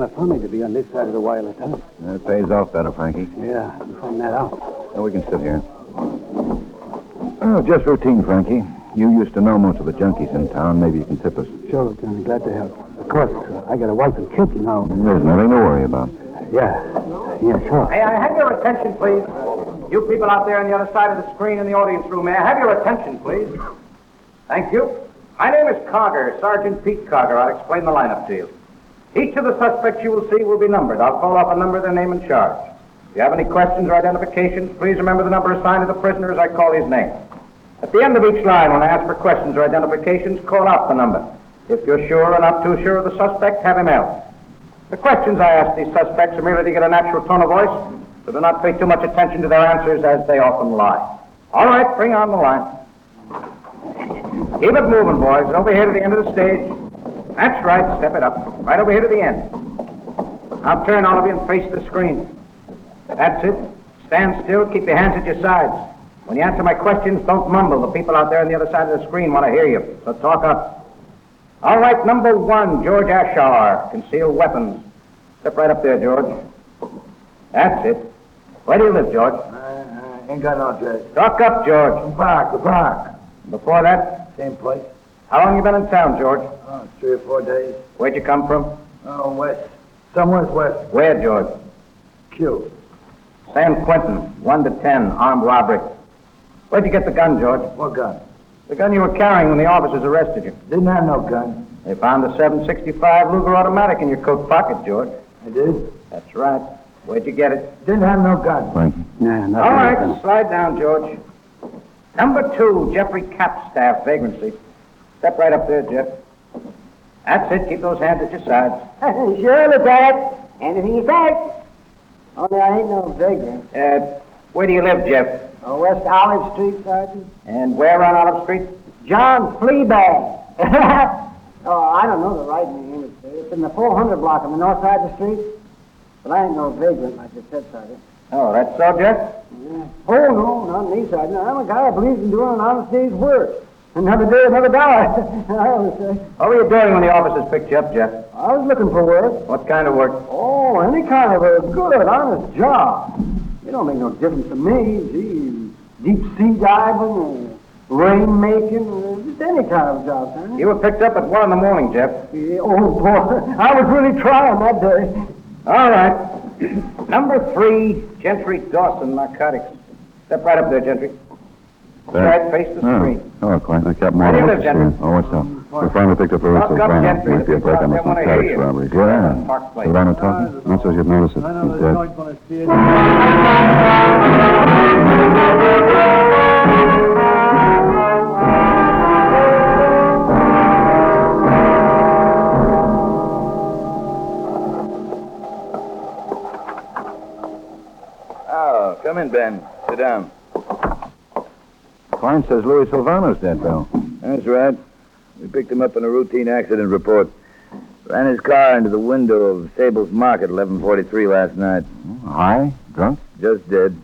Kind of funny to be on this side of the wireless, huh? It pays off better, Frankie. Yeah, you find that out. Now we can sit here. Oh, just routine, Frankie. You used to know most of the junkies in town. Maybe you can tip us. Sure, Lieutenant. Glad to help. Of course, uh, I got a wife and kids, you know. There's nothing to worry about. Yeah. Yeah, sure. May I have your attention, please? You people out there on the other side of the screen in the audience room, may I have your attention, please? Thank you. My name is Carger, Sergeant Pete Carger. I'll explain the lineup to you. Each of the suspects you will see will be numbered. I'll call off a number, their name, and charge. If you have any questions or identifications, please remember the number assigned to the prisoner as I call his name. At the end of each line, when I ask for questions or identifications, call out the number. If you're sure or not too sure of the suspect, have him out. The questions I ask these suspects are merely to get a natural tone of voice, so do not pay too much attention to their answers as they often lie. All right, bring on the line. Keep it moving, boys. Over here to the end of the stage. That's right. Step it up. Right over here to the end. Now turn all of you and face the screen. That's it. Stand still. Keep your hands at your sides. When you answer my questions, don't mumble. The people out there on the other side of the screen want to hear you. So talk up. All right, number one, George Ashar, concealed weapons. Step right up there, George. That's it. Where do you live, George? I ain't got no address. Talk up, George. The park, the park. Before that, Same place. How long you been in town, George? Oh, three or four days. Where'd you come from? Oh, west. Somewhere west. Where, George? Q. San Quentin, 1 to 10, armed robbery. Where'd you get the gun, George? What gun? The gun you were carrying when the officers arrested you. Didn't have no gun. They found a 765 Luger automatic in your coat pocket, George. I did. That's right. Where'd you get it? Didn't have no gun. Frankie. Nah, nothing. All right, slide down, George. Number two, Jeffrey Capstaff, vagrancy. Step right up there, Jeff. That's it. Keep those hands at your sides. sure, Lieutenant. Anything you say. Only I ain't no vagrant. Uh, where do you live, Jeff? Oh, West Olive Street, Sergeant. And where on Olive Street? John Fleabag. oh, I don't know the right name. It's, it's in the 400 block on the north side of the street. But I ain't no vagrant, like you said, Sergeant. Oh, that's so, Jeff? Yeah. Oh, no, not me, Sergeant. I'm a guy who believes in doing an honest day's work. Another day, another dollar. I always say. What were you doing when the officers picked you up, Jeff? I was looking for work. What kind of work? Oh, any kind of a good, honest job. It don't make no difference to me. Gee, deep sea diving, or rain making, just any kind of job, son. You were picked up at one in the morning, Jeff. Yeah, oh, boy, I was really trying that day. All right. Number three, Gentry Dawson, narcotics. Step right up there, Gentry. There. Right, face the oh. screen. Oh, oh Clint. Captain Where do you Morgan. live, Oh, what's up? We finally picked up a Walk Russell up, Brown. Gentry. Might be a The break on out some there wanna hear narcotics you. robberies. Yeah. Park Place. Savannah talking? Not so you'd notice it. He's dead. Oh, come in, Ben. Sit down. Client says Louis Silvano's dead, Bill. That's right. We picked him up in a routine accident report. Ran his car into the window of Sable's Market, 1143 last night. Hmm, high? Drunk? Just dead.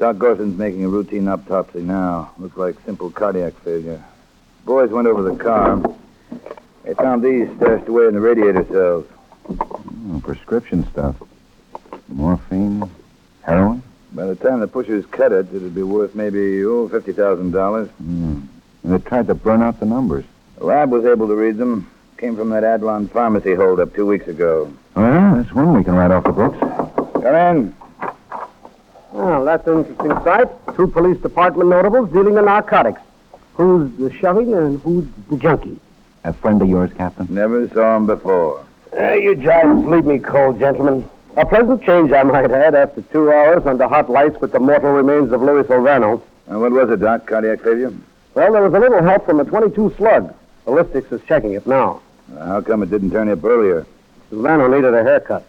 Doc Gorson's making a routine autopsy now. Looks like simple cardiac failure. Boys went over the car. They found these stashed away in the radiator cells. Oh, prescription stuff. Morphine? Heroin? By the time the pushers cut it, it'd be worth maybe, oh, $50,000. Mm. And they tried to burn out the numbers. The lab was able to read them. Came from that Adlon pharmacy holdup two weeks ago. Well, that's one we can write off the books. Come in. Well, that's an interesting sight. Two police department notables dealing in narcotics. Who's the shoving and who's the junkie? A friend of yours, Captain? Never saw him before. Uh, you giants leave me cold, gentlemen. A pleasant change, I might add, after two hours under hot lights with the mortal remains of Louis Silvano. Uh, what was it, Doc? Cardiac failure? Well, there was a little help from a 22 slug. Ballistics is checking it now. Uh, how come it didn't turn up earlier? Silvano needed a haircut.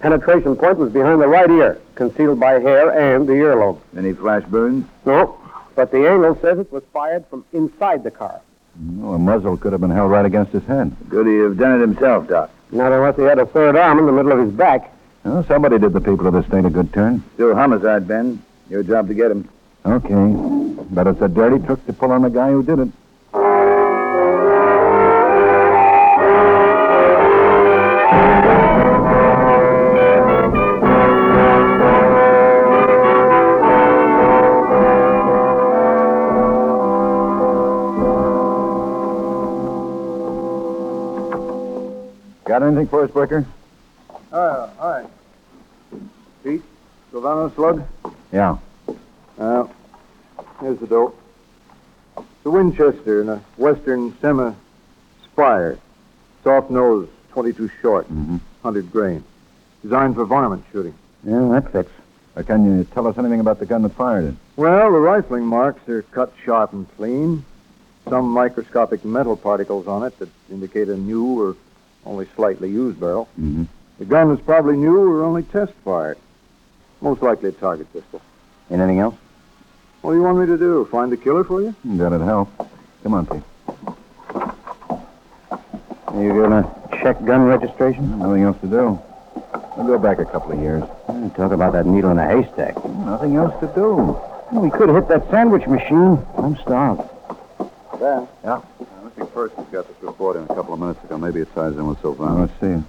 Penetration point was behind the right ear, concealed by hair and the earlobe. Any flash burns? No, but the angle says it was fired from inside the car. No, a muzzle could have been held right against his head. Could he have done it himself, Doc? Not unless he had a third arm in the middle of his back. Well, somebody did the people of this state a good turn. Still homicide, Ben. Your job to get him. Okay. But it's a dirty trick to pull on the guy who did it. Got anything for us, Bricker? Uh, hi. Pete? Silvano slug? Yeah. Uh, here's the dope. It's a Winchester in a Western Semi Spire. Soft nose, 22 short, Mhm. 100 grain. Designed for varmint shooting. Yeah, that fits. Uh, can you tell us anything about the gun that fired it? Well, the rifling marks are cut sharp and clean. Some microscopic metal particles on it that indicate a new or only slightly used barrel. Mm-hmm. The gun was probably new or only test fired. Most likely a target pistol. Anything else? What do you want me to do? Find the killer for you? That'd help. Come on, Pete. Are You gonna check gun registration? Nothing else to do. We'll go back a couple of years. Talk about that needle in a haystack. Nothing else to do. We could hit that sandwich machine. I'm starved. Ben. Missing persons got this report in a couple of minutes ago. Maybe it ties in with Well, Silvano. let's see.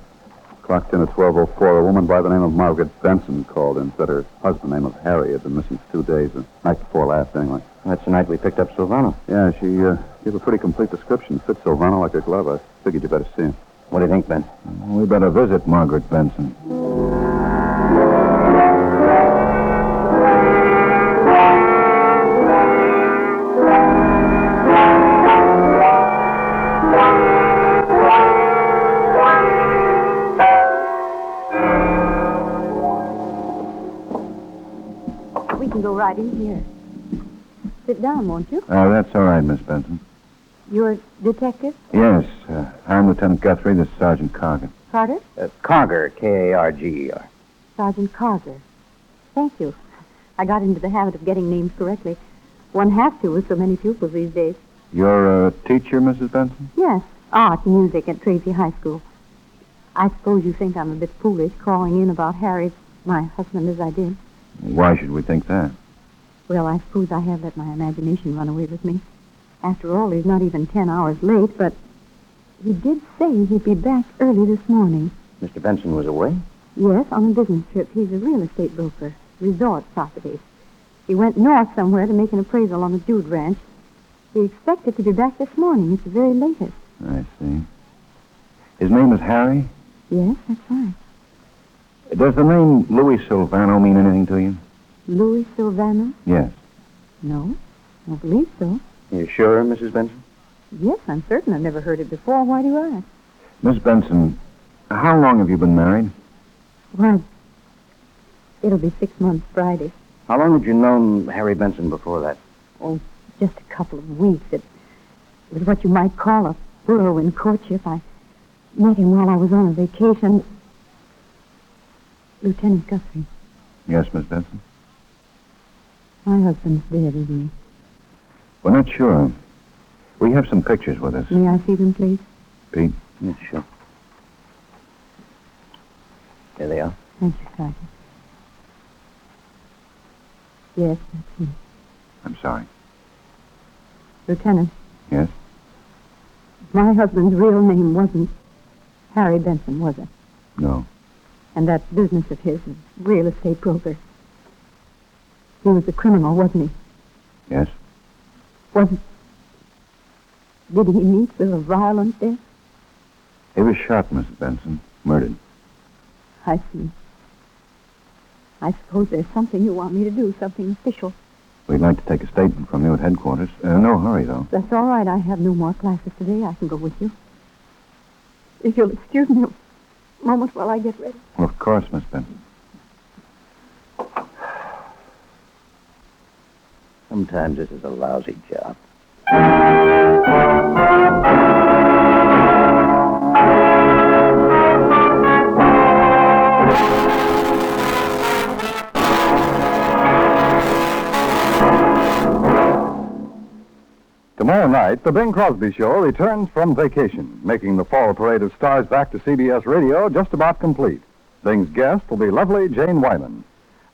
Clocked in at 12.04. A woman by the name of Margaret Benson called and Said her husband, name of Harry, had been missing for two days. The night before last, anyway. That's the night we picked up Silvano. Yeah, she uh, gave a pretty complete description. Fits Silvano like a glove. I figured you better see him. What do you think, Ben? We better visit Margaret Benson. Sit down, won't you? Uh, that's all right, Miss Benson. You're a detective, Yes, uh, I'm Lieutenant Guthrie. This is Sergeant Carger. Carter? Uh, Carger, K-A-R-G-E-R. Sergeant Carter. Thank you. I got into the habit of getting names correctly. One has to with so many pupils these days. You're a teacher, Mrs. Benson? Yes, art, music at Tracy High School. I suppose you think I'm a bit foolish calling in about Harry, my husband, as I did. Why should we think that? Well, I suppose I have let my imagination run away with me. After all, he's not even ten hours late, but he did say he'd be back early this morning. Mr. Benson was away? Yes, on a business trip. He's a real estate broker, resort properties. He went north somewhere to make an appraisal on the Dude Ranch. He expected to be back this morning at the very latest. I see. His name is Harry? Yes, that's right. Does the name Louis Silvano mean anything to you? Louis Silvano? Yes. No, I don't believe so. You sure, Mrs. Benson? Yes, I'm certain I've never heard it before. Why do you ask? Miss Benson, how long have you been married? Why, it'll be six months Friday. How long had you known Harry Benson before that? Oh, just a couple of weeks. It was what you might call a whirlwind courtship. I met him while I was on a vacation. Lieutenant Guthrie, Yes, Miss Benson. My husband's dead, isn't We're not sure. We have some pictures with us. May I see them, please? Pete? Yes, sure. Here they are. Thank you, Sergeant. Yes, that's him. I'm sorry. Lieutenant. Yes? My husband's real name wasn't Harry Benson, was it? No. And that business of his, real estate broker. He was a criminal, wasn't he? Yes? Wasn't. Did he meet with a violent death? He was shot, Mrs. Benson. Murdered. I see. I suppose there's something you want me to do, something official. We'd like to take a statement from you at headquarters. Uh, no hurry, though. That's all right. I have no more classes today. I can go with you. If you'll excuse me a moment while I get ready? Well, of course, Miss Benson. Sometimes this is a lousy job. Tomorrow night, the Bing Crosby Show returns from vacation, making the fall parade of stars back to CBS Radio just about complete. Bing's guest will be lovely Jane Wyman.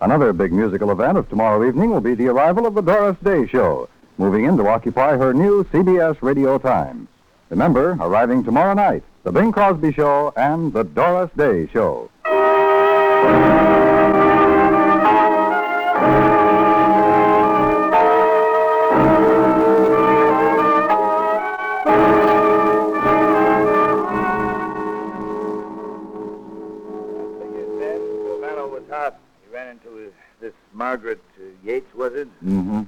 Another big musical event of tomorrow evening will be the arrival of the Doris Day Show, moving in to occupy her new CBS radio time. Remember, arriving tomorrow night, the Bing Crosby Show and the Doris Day Show. Mm-hmm.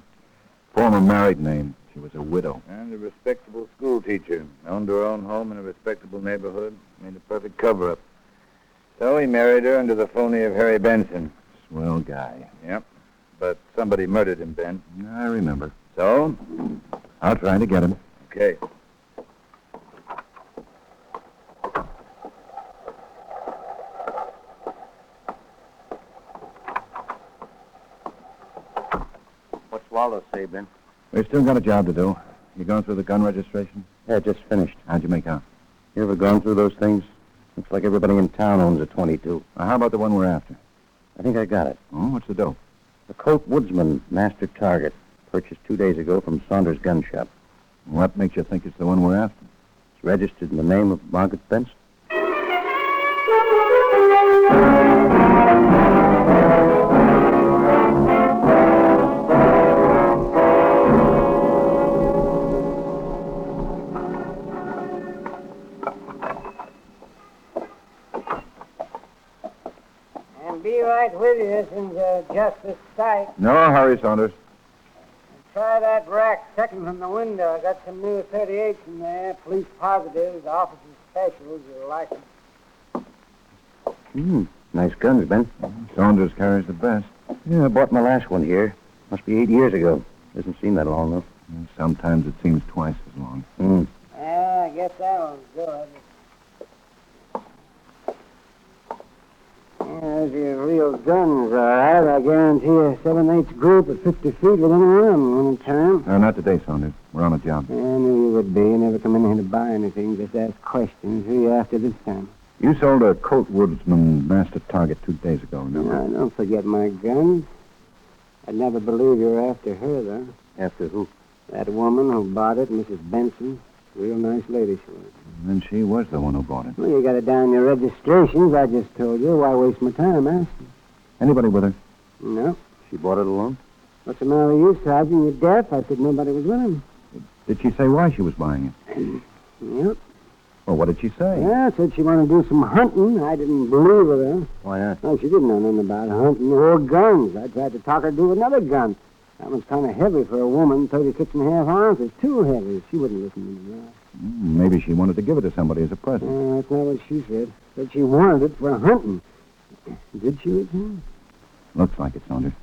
Former married name. She was a widow. And a respectable school teacher. Owned her own home in a respectable neighborhood. Made a perfect cover-up. So he married her under the phony of Harry Benson. Swell guy. Yep. But somebody murdered him, Ben. I remember. So? I'll try to get him. Okay. What's Waldo say, We've still got a job to do. You going through the gun registration? Yeah, just finished. How'd you make out? You ever gone through those things? Looks like everybody in town owns a 22. Now, how about the one we're after? I think I got it. Oh, what's the dope? The Colt Woodsman Master Target, purchased two days ago from Saunders Gun Shop. What makes you think it's the one we're after? It's registered in the name of Margaret Benson. Be right with you since uh, just this sight. No hurry, Saunders. Try that rack second from the window. I got some new 38s in there. Police positives, officers specials. You'll like 'em. Hmm, nice guns, Ben. Saunders carries the best. Yeah, I bought my last one here. Must be eight years ago. Doesn't seem that long, though. Sometimes it seems twice as long. Hmm. Yeah, I guess that one's good. Yeah, those are real guns, all right. I guarantee a 7 8 group at 50 feet with any run one time. No, not today, Saunders. We're on a job. I knew you would be. You never come in here to buy anything. Just ask questions. Who you after this time? You sold a Colt Woodsman Master Target two days ago, No, I don't forget my guns. I'd never believe you were after her, though. After who? That woman who bought it, Mrs. Benson. Real nice lady she was. And then she was the one who bought it. Well, you got it down in your registrations. I just told you. Why waste my time asking? Anybody with her? No. She bought it alone? What's the matter with you, Sergeant? You're deaf? I said nobody was with him. Did she say why she was buying it? Yep. Well, what did she say? Yeah, said she wanted to do some hunting. I didn't believe her, though. Why not? No, she didn't know nothing about hunting or guns. I tried to talk her to do another gun. That one's kind of heavy for a woman, 36 and a half ounces. Too heavy. She wouldn't listen to me. Hmm, Maybe she wanted to give it to somebody as a present. Uh, that's not what she said. Said she wanted it for hunting. Did she, Lieutenant? Looks like it, Saunders.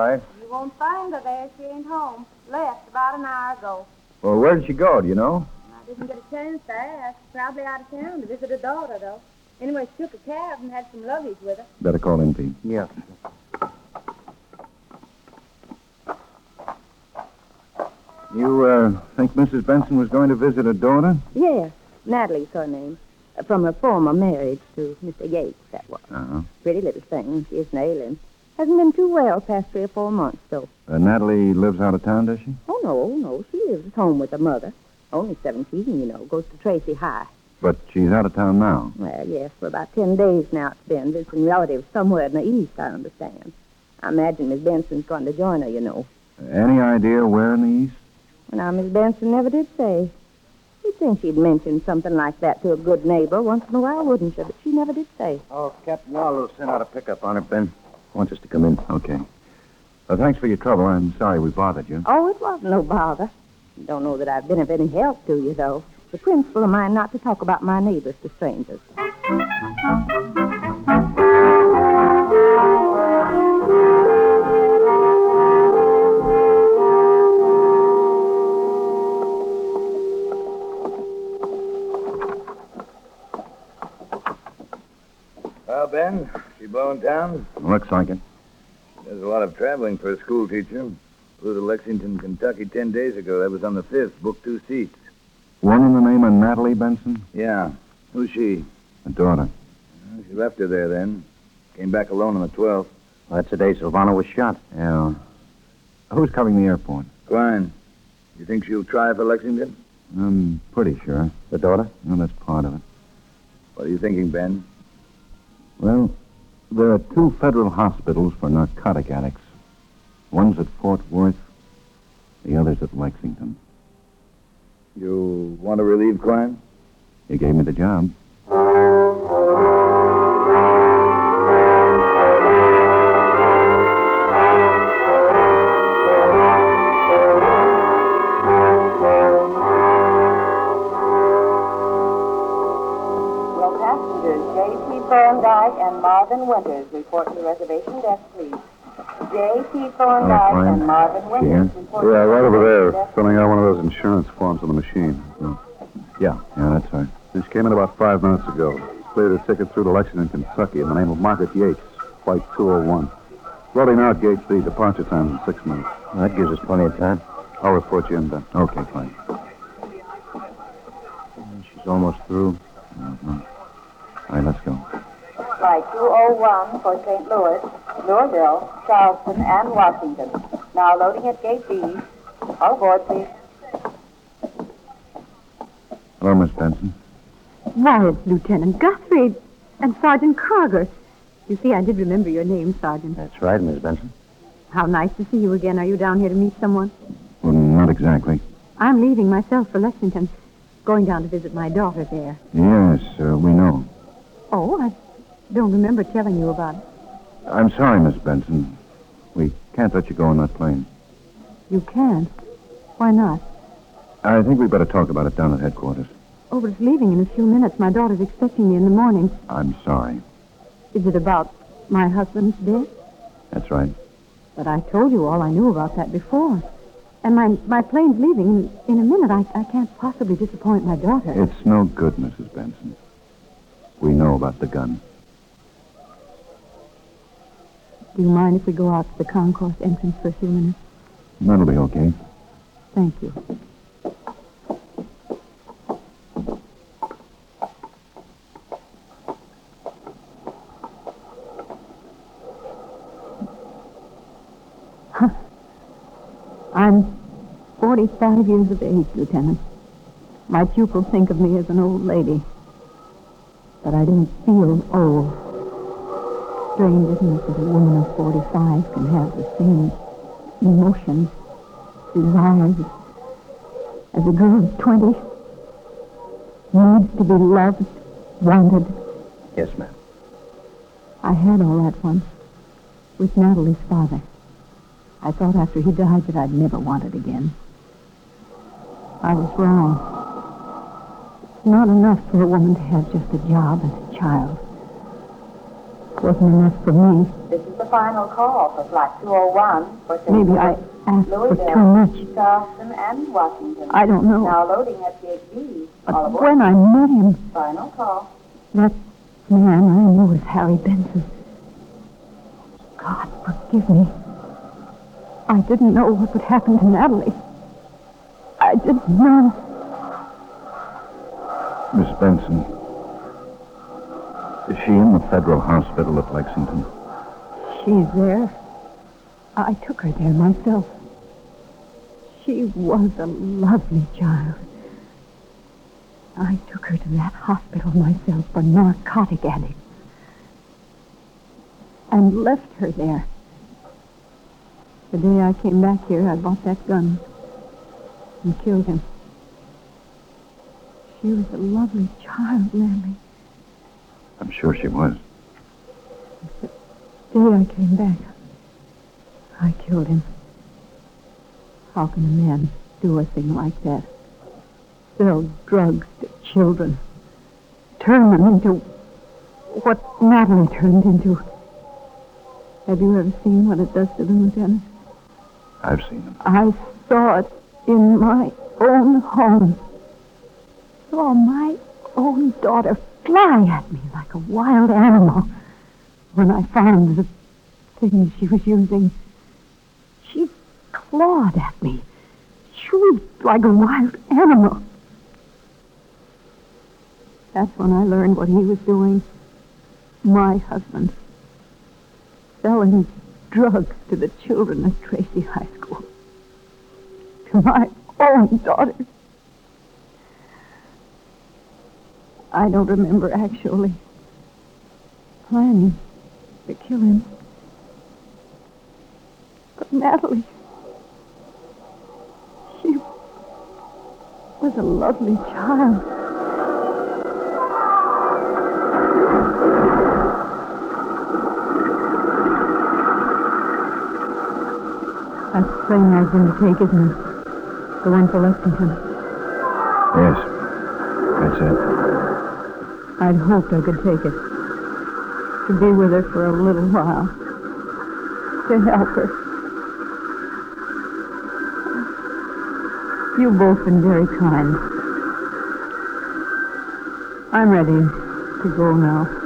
Right. You won't find her there. She ain't home. Left about an hour ago. Well, where did she go? Do you know? I didn't get a chance to ask. Probably out of town to visit her daughter, though. Anyway, she took a cab and had some luggage with her. Better call in, Pete. Yeah. You, uh, think Mrs. Benson was going to visit her daughter? Yes, Natalie's her name. From her former marriage to Mr. Yates, that was. Uh-huh. Pretty little thing. She isn't ailing. Hasn't been too well past three or four months, though. Uh, Natalie lives out of town, does she? Oh, no, no. She lives at home with her mother. Only 17, you know. Goes to Tracy High. But she's out of town now. Well, yes, for about ten days now it's been. Visiting relatives somewhere in the east, I understand. I imagine Miss Benson's going to join her, you know. Any idea where in the east? Now, Miss Benson never did say. You'd think she'd mention something like that to a good neighbor once in a while, wouldn't you? But she never did say. Oh, Captain Marlowe sent out a pickup on her, Ben. Wants us to come in. Okay. Uh, thanks for your trouble. I'm sorry we bothered you. Oh, it wasn't no bother. Don't know that I've been of any help to you, though. The principle of mine not to talk about my neighbors to strangers. Well, Ben, she blowing town? Looks like it. There's a lot of traveling for a school teacher. Flew to Lexington, Kentucky ten days ago. That was on the 5th. Booked two seats. One in the name of Natalie Benson? Yeah. Who's she? A daughter. Well, she left her there then. Came back alone on the 12th. That's the day Silvano was shot. Yeah. Who's covering the airport? Klein. You think she'll try for Lexington? I'm pretty sure. The daughter? Well, that's part of it. What are you thinking, Ben? Well, there are two federal hospitals for narcotic addicts. One's at Fort Worth, the other's at Lexington. You want to relieve Klein? He gave me the job. J.P. Thorndike and Marvin Winters report to reservation desk, please? J.P. Thorndike Klein. and Marvin Winters Here? report Yeah, right over there, desk. filling out one of those insurance forms on the machine. Yeah, yeah, that's right. This came in about five minutes ago. Cleared a ticket through to Lexington, Kentucky in the name of Margaret Yates, flight 201. Loading out gate B, departure time in six minutes. That gives us plenty of time. I'll report you in, Ben. Okay, fine. She's almost through. Mm-hmm. All right, let's go. Flight 201 for St. Louis, Louisville, Charleston, and Washington. Now loading at gate B. All aboard, please. Hello, Miss Benson. Why, it's Lieutenant Guthrie and Sergeant Carger. You see, I did remember your name, Sergeant. That's right, Miss Benson. How nice to see you again. Are you down here to meet someone? Well, not exactly. I'm leaving myself for Lexington. Going down to visit my daughter there. Yes, uh, we know. Oh, I don't remember telling you about it. I'm sorry, Miss Benson. We can't let you go on that plane. You can't. Why not? I think we'd better talk about it down at headquarters. Oh, but it's leaving in a few minutes. My daughter's expecting me in the morning. I'm sorry. Is it about my husband's death? That's right. But I told you all I knew about that before. And my, my plane's leaving in, in a minute. I, I can't possibly disappoint my daughter. It's no good, Mrs. Benson. We know about the gun. Do you mind if we go out to the concourse entrance for a few minutes? That'll be okay. Thank you. I'm 45 years of age, Lieutenant. My pupils think of me as an old lady. But I didn't feel old. Strange, isn't it, that a woman of 45 can have the same emotions, desires, as a girl of 20 needs to be loved, wanted. Yes, ma'am. I had all that once with Natalie's father. I thought after he died that I'd never want it again. I was wrong. It's not enough for a woman to have just a job and a child. It wasn't enough for me. This is the final call for Flight 201 for Maybe I Louis, asked for too much. Charleston, and Washington. I don't know. Now loading at gate B. But when I met him, Final call. that man I knew was Harry Benson. God, forgive me. I didn't know what would happen to Natalie. I didn't know. Miss Benson. Is she in the federal hospital at Lexington? She's there. I took her there myself. She was a lovely child. I took her to that hospital myself for narcotic addicts. And left her there. The day I came back here, I bought that gun and killed him. She was a lovely child, Manley. I'm sure she was. The day I came back, I killed him. How can a man do a thing like that? Sell drugs to children. Turn them into what Natalie turned into. Have you ever seen what it does to them, Lieutenant? I've seen them. I saw it in my own home. Saw my own daughter fly at me like a wild animal when I found the thing she was using. She clawed at me, shrieked like a wild animal. That's when I learned what he was doing. My husband. Selling drugs to the children at Tracy High School. To my own daughter. I don't remember actually planning to kill him. But Natalie, she was a lovely child. That's the plane I was going to take, isn't it? The one for Lexington. Yes. That's it. I'd hoped I could take it. To be with her for a little while. To help her. You've both been very kind. I'm ready to go now.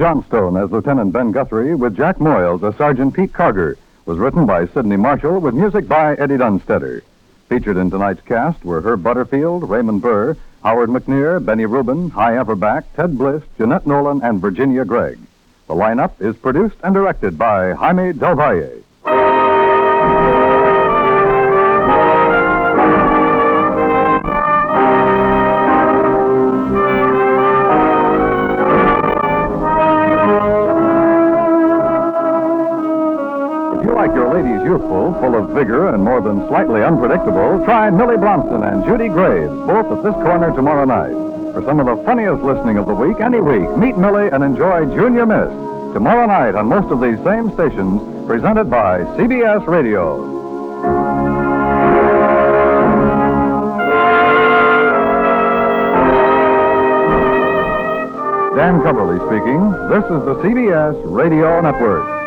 Johnstone as Lieutenant Ben Guthrie with Jack Moyles as Sergeant Pete Carger, was written by Sidney Marshall with music by Eddie Dunstedter. Featured in tonight's cast were Herb Butterfield, Raymond Burr, Howard McNear, Benny Rubin, Hy Averback, Ted Bliss, Jeanette Nolan, and Virginia Gregg. The lineup is produced and directed by Jaime Del Valle. Ladies youthful, full of vigor, and more than slightly unpredictable, try Millie Bronson and Judy Graves, both at this corner tomorrow night. For some of the funniest listening of the week, any week, meet Millie and enjoy Junior Miss. Tomorrow night on most of these same stations, presented by CBS Radio. Dan Cubberly speaking. This is the CBS Radio Network.